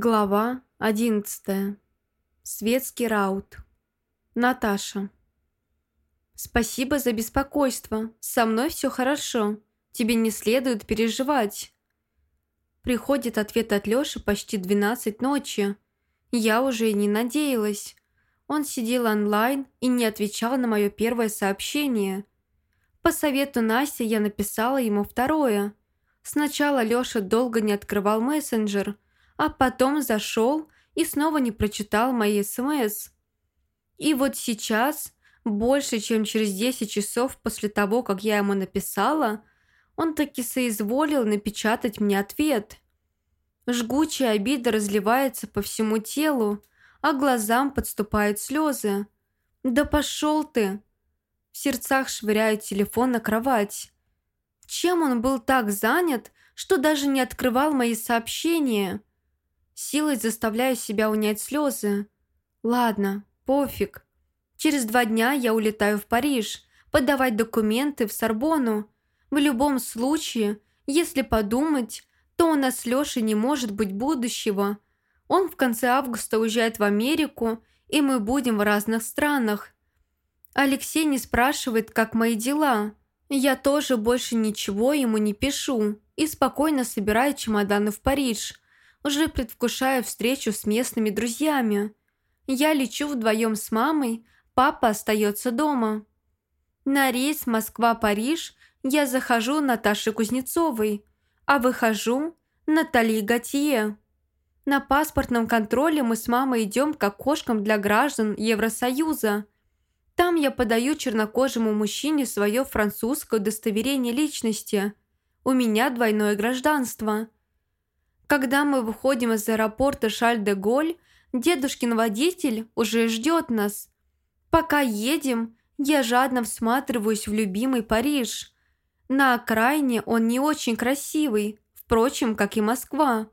Глава 11. Светский раут. Наташа. «Спасибо за беспокойство. Со мной все хорошо. Тебе не следует переживать». Приходит ответ от Лёши почти 12 ночи. Я уже и не надеялась. Он сидел онлайн и не отвечал на мое первое сообщение. По совету Насти я написала ему второе. Сначала Лёша долго не открывал мессенджер – а потом зашел и снова не прочитал мои СМС. И вот сейчас, больше чем через 10 часов после того, как я ему написала, он таки соизволил напечатать мне ответ. Жгучая обида разливается по всему телу, а глазам подступают слезы. «Да пошел ты!» В сердцах швыряю телефон на кровать. Чем он был так занят, что даже не открывал мои сообщения? Силой заставляю себя унять слезы. Ладно, пофиг. Через два дня я улетаю в Париж, подавать документы в Сорбону. В любом случае, если подумать, то у нас с Лешей не может быть будущего. Он в конце августа уезжает в Америку, и мы будем в разных странах. Алексей не спрашивает, как мои дела. Я тоже больше ничего ему не пишу и спокойно собираю чемоданы в Париж – уже предвкушаю встречу с местными друзьями. Я лечу вдвоем с мамой, папа остается дома. На рейс Москва-Париж я захожу Наташи Кузнецовой, а выхожу Натальи Готье. На паспортном контроле мы с мамой идем к окошкам для граждан Евросоюза. Там я подаю чернокожему мужчине свое французское удостоверение личности. У меня двойное гражданство – когда мы выходим из аэропорта Шаль-де-Голь, дедушкин водитель уже ждет нас. Пока едем, я жадно всматриваюсь в любимый Париж. На окраине он не очень красивый, впрочем, как и Москва.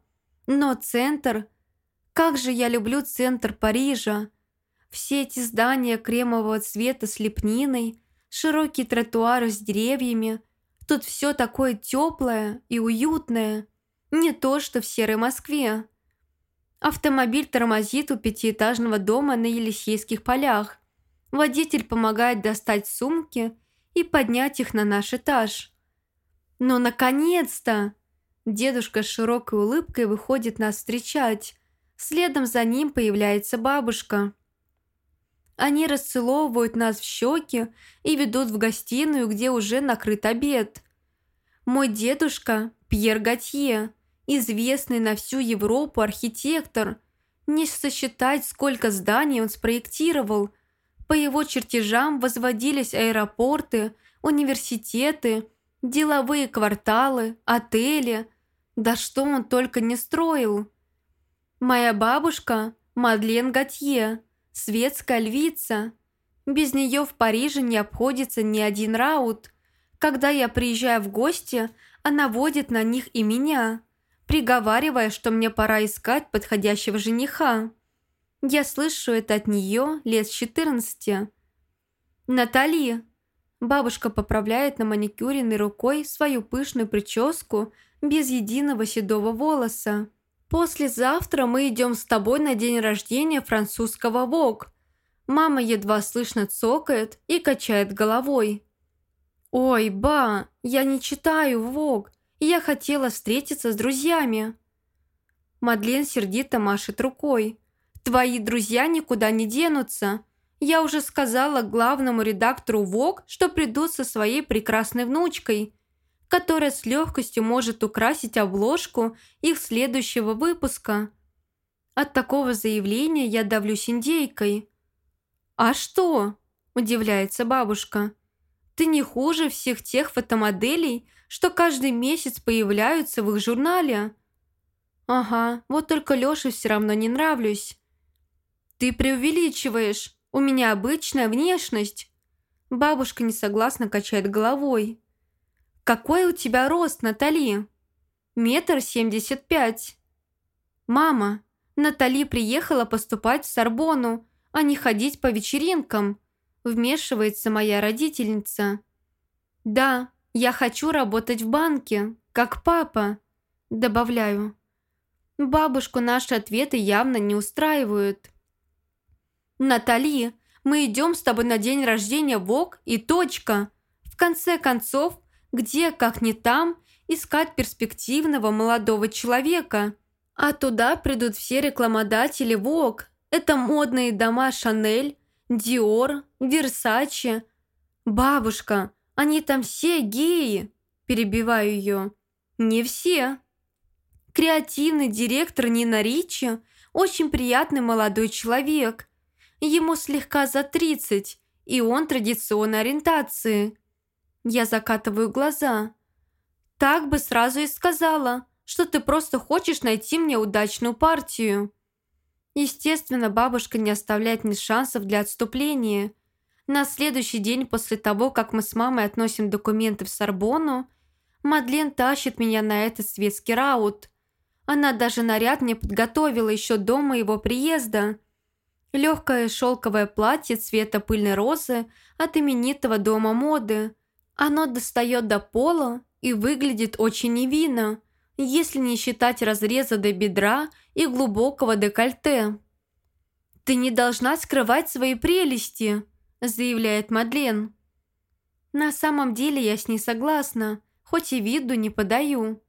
Но центр... Как же я люблю центр Парижа! Все эти здания кремового цвета с лепниной, широкие тротуары с деревьями. Тут все такое теплое и уютное. Не то, что в серой Москве. Автомобиль тормозит у пятиэтажного дома на Елисейских полях. Водитель помогает достать сумки и поднять их на наш этаж. «Ну, наконец-то!» Дедушка с широкой улыбкой выходит нас встречать. Следом за ним появляется бабушка. Они расцеловывают нас в щеки и ведут в гостиную, где уже накрыт обед. Мой дедушка Пьер Готье, известный на всю Европу архитектор. Не сосчитать, сколько зданий он спроектировал. По его чертежам возводились аэропорты, университеты, деловые кварталы, отели. Да что он только не строил. Моя бабушка Мадлен Готье, светская львица. Без нее в Париже не обходится ни один раут. Когда я приезжаю в гости, она водит на них и меня, приговаривая, что мне пора искать подходящего жениха. Я слышу это от нее лет с 14. «Натали!» Бабушка поправляет на маникюренной рукой свою пышную прическу без единого седого волоса. «Послезавтра мы идем с тобой на день рождения французского ВОК». Мама едва слышно цокает и качает головой. «Ой, ба, я не читаю ВОГ, я хотела встретиться с друзьями». Мадлен сердито машет рукой. «Твои друзья никуда не денутся. Я уже сказала главному редактору ВОГ, что приду со своей прекрасной внучкой, которая с легкостью может украсить обложку их следующего выпуска». От такого заявления я давлюсь индейкой. «А что?» – удивляется бабушка. Ты не хуже всех тех фотомоделей, что каждый месяц появляются в их журнале. Ага, вот только Лёше все равно не нравлюсь. Ты преувеличиваешь. У меня обычная внешность. Бабушка несогласно качает головой. Какой у тебя рост, Натали? Метр семьдесят пять. Мама, Натали приехала поступать в Сорбону, а не ходить по вечеринкам вмешивается моя родительница. «Да, я хочу работать в банке, как папа», добавляю. Бабушку наши ответы явно не устраивают. «Натали, мы идем с тобой на день рождения в и точка. В конце концов, где, как не там, искать перспективного молодого человека? А туда придут все рекламодатели ВОК. Это модные дома Шанель, Диор, Версаче. Бабушка, они там все геи, перебиваю ее. Не все. Креативный директор Нина Ричи очень приятный молодой человек. Ему слегка за 30, и он традиционной ориентации. Я закатываю глаза. Так бы сразу и сказала, что ты просто хочешь найти мне удачную партию. Естественно, бабушка не оставляет мне шансов для отступления. На следующий день после того, как мы с мамой относим документы в Сорбонну, Мадлен тащит меня на этот светский раут. Она даже наряд мне подготовила еще до моего приезда. Легкое шелковое платье цвета пыльной розы от именитого дома моды. Оно достает до пола и выглядит очень невинно, если не считать разреза до бедра и глубокого декольте. «Ты не должна скрывать свои прелести», – заявляет Мадлен. На самом деле я с ней согласна, хоть и виду не подаю.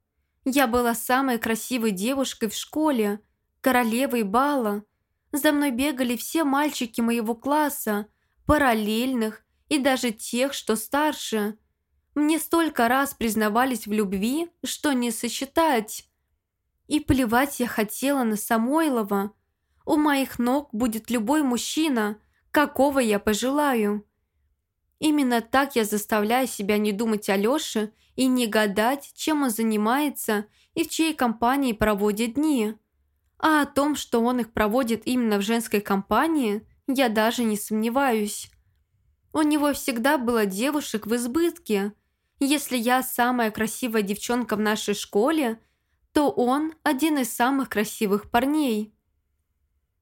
Я была самой красивой девушкой в школе, королевой бала. За мной бегали все мальчики моего класса, параллельных и даже тех, что старше – мне столько раз признавались в любви, что не сосчитать. И плевать я хотела на Самойлова. У моих ног будет любой мужчина, какого я пожелаю. Именно так я заставляю себя не думать о Лёше и не гадать, чем он занимается и в чьей компании проводит дни. А о том, что он их проводит именно в женской компании, я даже не сомневаюсь. У него всегда было девушек в избытке – если я самая красивая девчонка в нашей школе, то он один из самых красивых парней.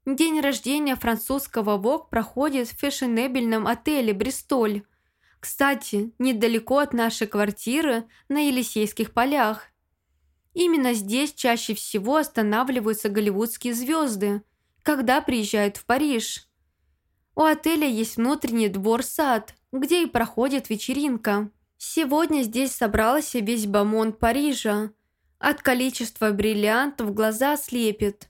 День рождения французского ВОК проходит в фешенебельном отеле «Бристоль». Кстати, недалеко от нашей квартиры на Елисейских полях. Именно здесь чаще всего останавливаются голливудские звезды, когда приезжают в Париж. У отеля есть внутренний двор-сад, где и проходит вечеринка. Сегодня здесь собрался весь бомон Парижа. От количества бриллиантов глаза слепит.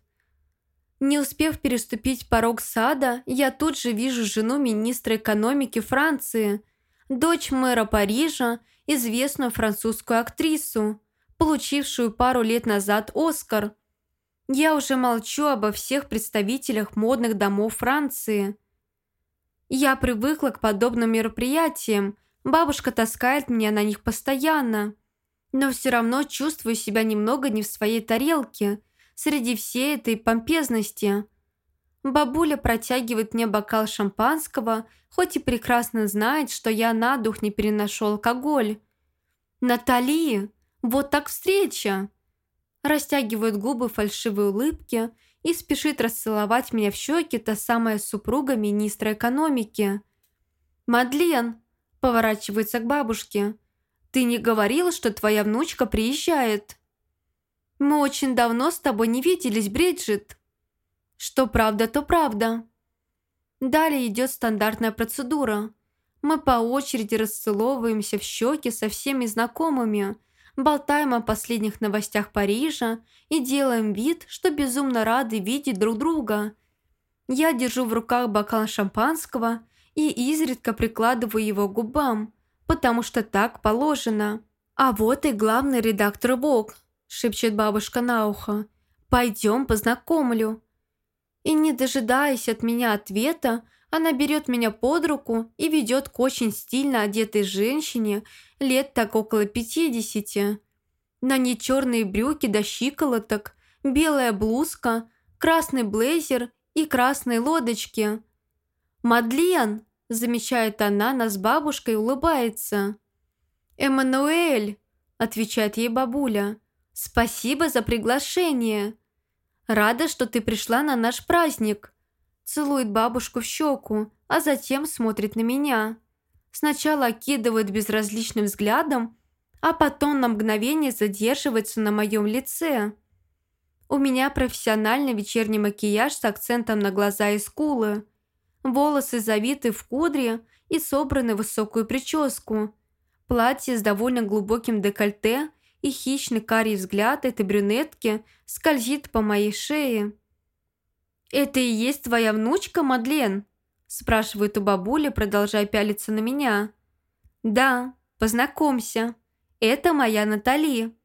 Не успев переступить порог сада, я тут же вижу жену министра экономики Франции, дочь мэра Парижа, известную французскую актрису, получившую пару лет назад Оскар. Я уже молчу обо всех представителях модных домов Франции. Я привыкла к подобным мероприятиям, Бабушка таскает меня на них постоянно. Но все равно чувствую себя немного не в своей тарелке среди всей этой помпезности. Бабуля протягивает мне бокал шампанского, хоть и прекрасно знает, что я на дух не переношу алкоголь. «Натали, вот так встреча!» Растягивает губы фальшивой улыбки и спешит расцеловать меня в щеки та самая супруга министра экономики. «Мадлен, Поворачивается к бабушке. «Ты не говорила, что твоя внучка приезжает?» «Мы очень давно с тобой не виделись, Бриджит». «Что правда, то правда». Далее идет стандартная процедура. Мы по очереди расцеловываемся в щеки со всеми знакомыми, болтаем о последних новостях Парижа и делаем вид, что безумно рады видеть друг друга. Я держу в руках бокал шампанского и изредка прикладываю его к губам, потому что так положено. «А вот и главный редактор Вог», – шепчет бабушка на ухо. «Пойдем познакомлю». И не дожидаясь от меня ответа, она берет меня под руку и ведет к очень стильно одетой женщине лет так около пятидесяти. На ней черные брюки до щиколоток, белая блузка, красный блейзер и красные лодочки – «Мадлен!» – замечает она, нас с бабушкой улыбается. «Эммануэль!» – отвечает ей бабуля. «Спасибо за приглашение. Рада, что ты пришла на наш праздник». Целует бабушку в щеку, а затем смотрит на меня. Сначала окидывает безразличным взглядом, а потом на мгновение задерживается на моем лице. У меня профессиональный вечерний макияж с акцентом на глаза и скулы. Волосы завиты в кудре и собраны в высокую прическу. Платье с довольно глубоким декольте и хищный карий взгляд этой брюнетки скользит по моей шее. «Это и есть твоя внучка, Мадлен?» спрашивает у бабули, продолжая пялиться на меня. «Да, познакомься. Это моя Натали.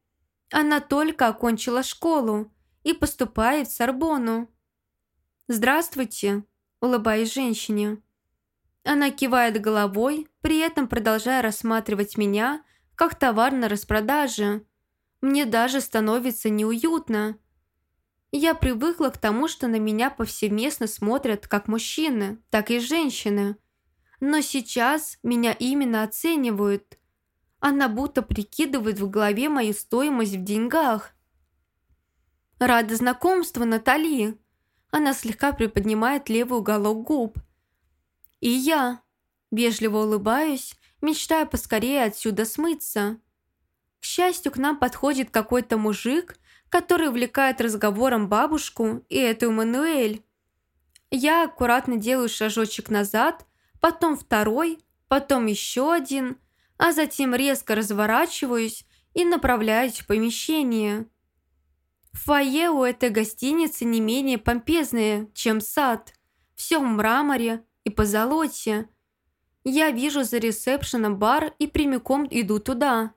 Она только окончила школу и поступает в Сорбону». «Здравствуйте», улыбаясь женщине. Она кивает головой, при этом продолжая рассматривать меня, как товар на распродаже. Мне даже становится неуютно. Я привыкла к тому, что на меня повсеместно смотрят как мужчины, так и женщины. Но сейчас меня именно оценивают. Она будто прикидывает в голове мою стоимость в деньгах. «Рада знакомству, Натали!» Она слегка приподнимает левый уголок губ. «И я!» Вежливо улыбаюсь, мечтая поскорее отсюда смыться. К счастью, к нам подходит какой-то мужик, который увлекает разговором бабушку и эту Мануэль. Я аккуратно делаю шажочек назад, потом второй, потом еще один, а затем резко разворачиваюсь и направляюсь в помещение. Фойе у этой гостиницы не менее помпезное, чем сад. Все в мраморе и позолоте. Я вижу за ресепшеном бар и прямиком иду туда,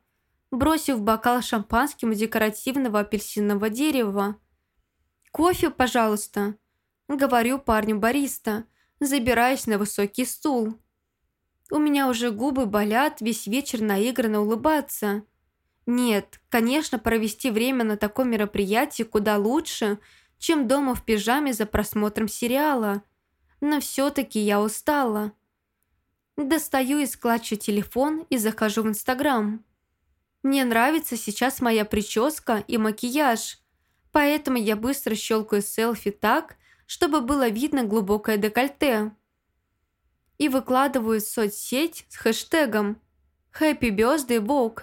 бросив бокал шампанским декоративного апельсинового дерева. «Кофе, пожалуйста», — говорю парню бариста, забираясь на высокий стул. У меня уже губы болят весь вечер наигранно улыбаться. Нет, конечно, провести время на таком мероприятии куда лучше, чем дома в пижаме за просмотром сериала. Но все-таки я устала. Достаю из клатча телефон и захожу в Инстаграм. Мне нравится сейчас моя прическа и макияж, поэтому я быстро щелкаю селфи так, чтобы было видно глубокое декольте. И выкладываю в соцсеть с хэштегом «Happy Birthday Vogue».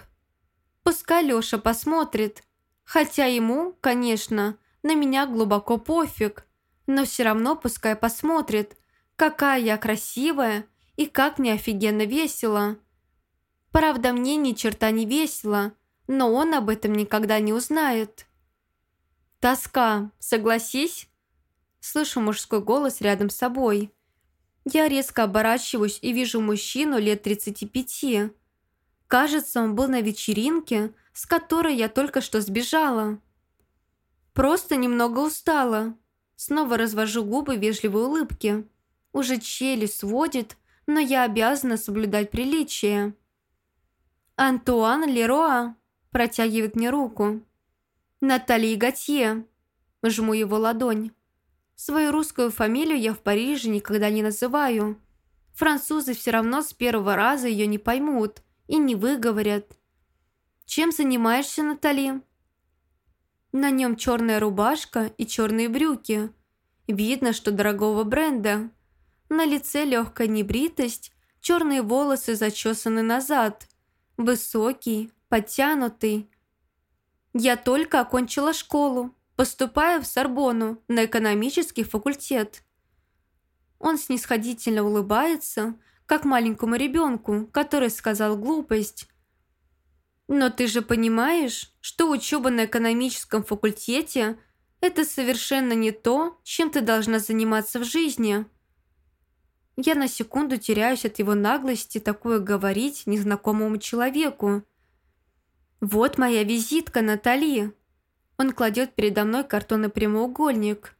Пускай Лёша посмотрит. Хотя ему, конечно, на меня глубоко пофиг. Но все равно пускай посмотрит, какая я красивая и как мне офигенно весело. Правда, мне ни черта не весело, но он об этом никогда не узнает. «Тоска, согласись?» Слышу мужской голос рядом с собой. Я резко оборачиваюсь и вижу мужчину лет 35. Кажется, он был на вечеринке, с которой я только что сбежала. Просто немного устала. Снова развожу губы вежливой улыбке. Уже челюсть сводит, но я обязана соблюдать приличие. «Антуан Леруа» протягивает мне руку. «Натали Готье». Жму его ладонь. Свою русскую фамилию я в Париже никогда не называю. Французы все равно с первого раза ее не поймут – и не выговорят. «Чем занимаешься, Натали?» На нем черная рубашка и черные брюки. Видно, что дорогого бренда. На лице легкая небритость, черные волосы зачесаны назад. Высокий, подтянутый. Я только окончила школу, поступаю в Сорбону на экономический факультет. Он снисходительно улыбается, как маленькому ребенку, который сказал глупость. Но ты же понимаешь, что учеба на экономическом факультете – это совершенно не то, чем ты должна заниматься в жизни. Я на секунду теряюсь от его наглости такое говорить незнакомому человеку. «Вот моя визитка, Натали». Он кладет передо мной картонный прямоугольник.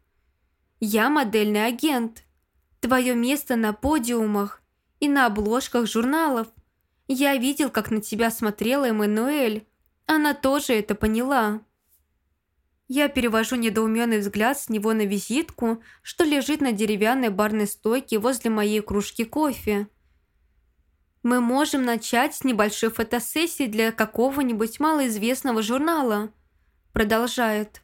«Я модельный агент. Твое место на подиумах и на обложках журналов. Я видел, как на тебя смотрела Эммануэль. Она тоже это поняла. Я перевожу недоуменный взгляд с него на визитку, что лежит на деревянной барной стойке возле моей кружки кофе. Мы можем начать с небольшой фотосессии для какого-нибудь малоизвестного журнала. Продолжает.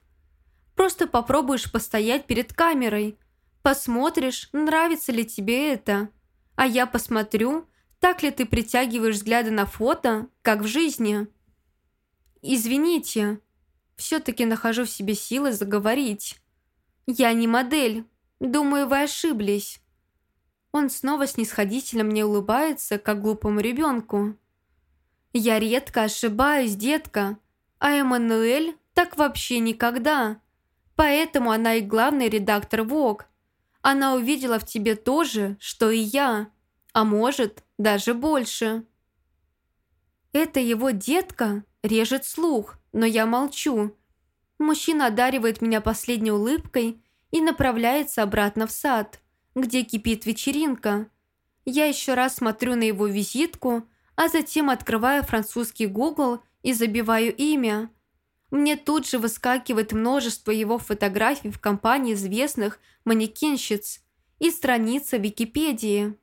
Просто попробуешь постоять перед камерой. Посмотришь, нравится ли тебе это а я посмотрю, так ли ты притягиваешь взгляды на фото, как в жизни. Извините. все-таки нахожу в себе силы заговорить. «Я не модель. Думаю, вы ошиблись». Он снова снисходительно мне улыбается, как глупому ребенку. «Я редко ошибаюсь, детка, а Эммануэль так вообще никогда. Поэтому она и главный редактор ВОГ. Она увидела в тебе то же, что и я, а может, даже больше». Это его детка режет слух, но я молчу. Мужчина одаривает меня последней улыбкой и направляется обратно в сад, где кипит вечеринка. Я еще раз смотрю на его визитку, а затем открываю французский Google и забиваю имя. Мне тут же выскакивает множество его фотографий в компании известных манекенщиц и страница Википедии.